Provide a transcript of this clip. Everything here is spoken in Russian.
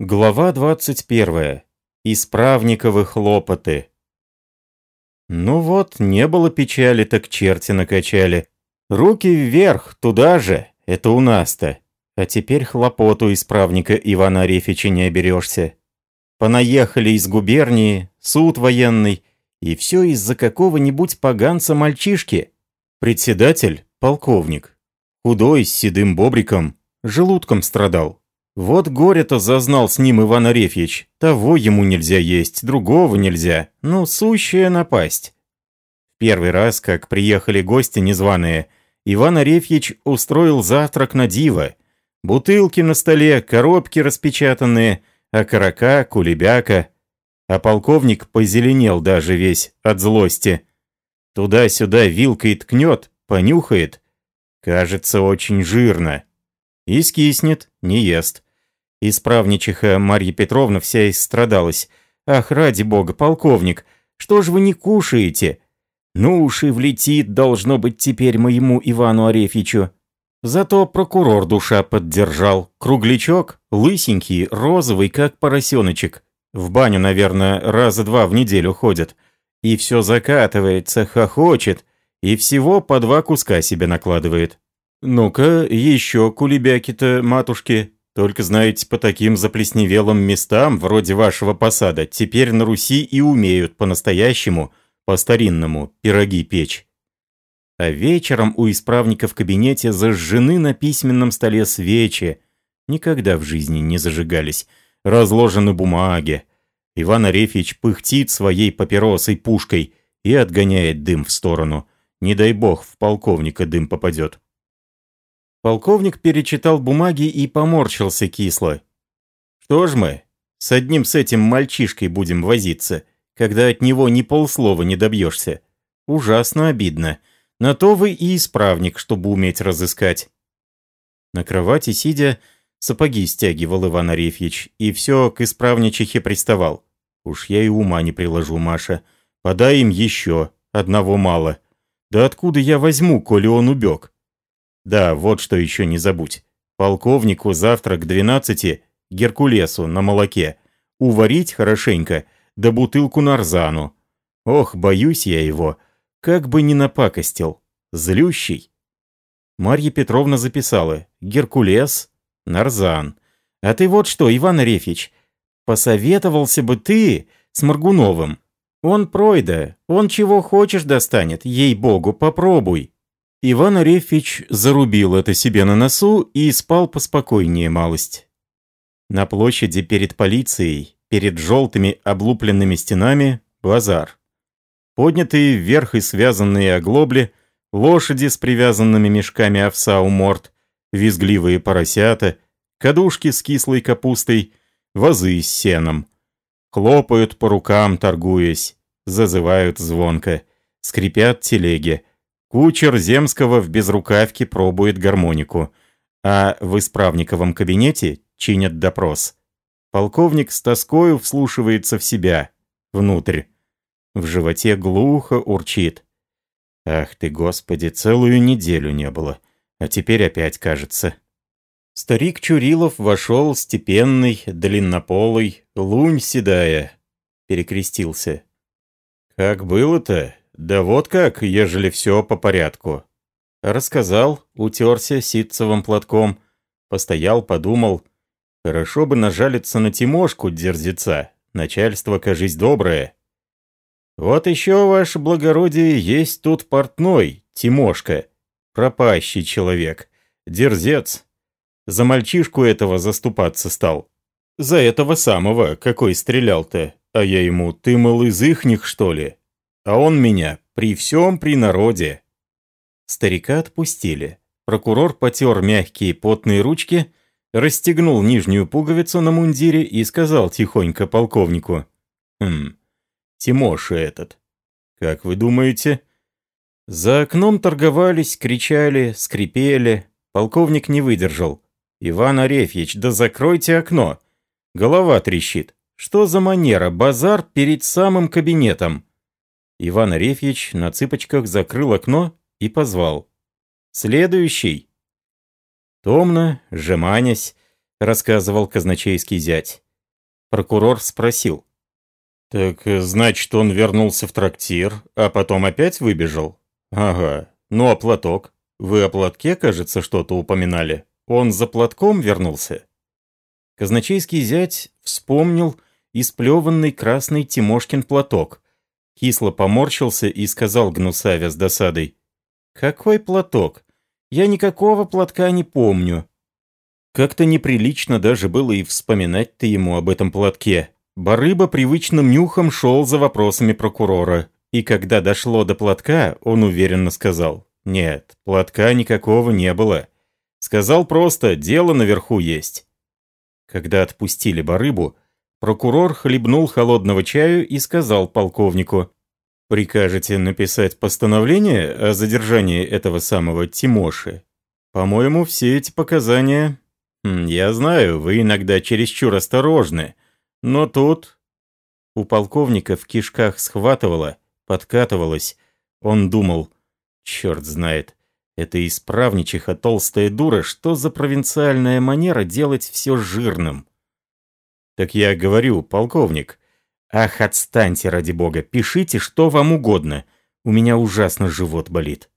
Глава 21. Исправниковы хлопоты. Ну вот, не было печали, так черти накачали. Руки вверх, туда же, это у нас-то. А теперь хлопоту исправника Ивана Арефича не оберешься. Понаехали из губернии, суд военный, и все из-за какого-нибудь поганца-мальчишки. Председатель — полковник. Худой, с седым бобриком, желудком страдал. Вот горе-то зазнал с ним Иван Арефьевич. Того ему нельзя есть, другого нельзя. Ну, сущая напасть. Первый раз, как приехали гости незваные, Иван Арефьевич устроил завтрак на диво. Бутылки на столе, коробки распечатанные, окорока, кулебяка. А полковник позеленел даже весь от злости. Туда-сюда вилкой ткнет, понюхает. Кажется, очень жирно. И скиснет, не ест. Исправничиха Марья Петровна вся истрадалась. «Ах, ради бога, полковник, что ж вы не кушаете?» «Ну уж и влетит, должно быть, теперь моему Ивану Арефьичу». Зато прокурор душа поддержал. Круглячок, лысенький, розовый, как поросеночек. В баню, наверное, раза два в неделю ходит. И все закатывается, хохочет, и всего по два куска себе накладывает. «Ну-ка, еще кулебяки-то, матушки», только, знаете, по таким заплесневелым местам, вроде вашего посада, теперь на Руси и умеют по-настоящему, по-старинному, пироги печь. А вечером у исправника в кабинете зажжены на письменном столе свечи. Никогда в жизни не зажигались. Разложены бумаги. Иван Арефьевич пыхтит своей папиросой пушкой и отгоняет дым в сторону. Не дай бог, в полковника дым попадет. Полковник перечитал бумаги и поморщился кисло. «Что ж мы, с одним с этим мальчишкой будем возиться, когда от него ни полслова не добьешься? Ужасно обидно. На то вы и исправник, чтобы уметь разыскать». На кровати сидя, сапоги стягивал Иван Арефьевич, и все к исправничихе приставал. «Уж я и ума не приложу, Маша. Подай им еще, одного мало. Да откуда я возьму, коли он убег?» Да, вот что еще не забудь. Полковнику завтра к двенадцати Геркулесу на молоке. Уварить хорошенько, да бутылку нарзану. Ох, боюсь я его. Как бы не напакостил. Злющий. Марья Петровна записала. Геркулес, нарзан. А ты вот что, Иван Арефьевич, посоветовался бы ты с Маргуновым. Он пройда, он чего хочешь достанет, ей-богу, попробуй. Иван Арефьевич зарубил это себе на носу и спал поспокойнее малость. На площади перед полицией, перед желтыми облупленными стенами, базар. Поднятые вверх и связанные оглобли, лошади с привязанными мешками овса у морд, визгливые поросята, кадушки с кислой капустой, вазы с сеном. Хлопают по рукам, торгуясь, зазывают звонко, скрипят телеги, Кучер Земского в безрукавке пробует гармонику, а в исправниковом кабинете чинят допрос. Полковник с тоскою вслушивается в себя, внутрь. В животе глухо урчит. Ах ты, Господи, целую неделю не было, а теперь опять кажется. Старик Чурилов вошел степенный, длиннополый, лунь седая. Перекрестился. «Как было-то?» «Да вот как, ежели все по порядку». Рассказал, утерся ситцевым платком, постоял, подумал. Хорошо бы нажалиться на Тимошку, дерзеца, начальство, кажись, доброе. Вот еще, ваше благородие, есть тут портной, Тимошка, пропащий человек, дерзец. За мальчишку этого заступаться стал. За этого самого, какой стрелял-то. А я ему, ты, мол, из ихних, что ли? А он меня при всем при народе. Старика отпустили. Прокурор потер мягкие потные ручки, расстегнул нижнюю пуговицу на мундире и сказал тихонько полковнику. «Хм, Тимоша этот. Как вы думаете?» За окном торговались, кричали, скрипели. Полковник не выдержал. «Иван Арефьевич, да закройте окно! Голова трещит. Что за манера? Базар перед самым кабинетом!» Иван Арефьевич на цыпочках закрыл окно и позвал. «Следующий!» Томно, жеманясь, рассказывал казначейский зять. Прокурор спросил. «Так, значит, он вернулся в трактир, а потом опять выбежал?» «Ага. Ну а платок? Вы о платке, кажется, что-то упоминали. Он за платком вернулся?» Казначейский зять вспомнил исплеванный красный Тимошкин платок, кисло поморщился и сказал Гнусавя с досадой. «Какой платок? Я никакого платка не помню». Как-то неприлично даже было и вспоминать-то ему об этом платке. Барыба привычным нюхом шел за вопросами прокурора. И когда дошло до платка, он уверенно сказал. «Нет, платка никакого не было. Сказал просто, дело наверху есть». Когда отпустили барыбу, прокурор хлебнул холодного чаю и сказал полковнику. «Прикажете написать постановление о задержании этого самого Тимоши? По-моему, все эти показания Хм, «Я знаю, вы иногда чересчур осторожны, но тут...» У полковника в кишках схватывало, подкатывалось. Он думал, черт знает, это исправничиха толстая дура, что за провинциальная манера делать все жирным? Так я говорю, полковник, ах, отстаньте ради бога, пишите, что вам угодно, у меня ужасно живот болит.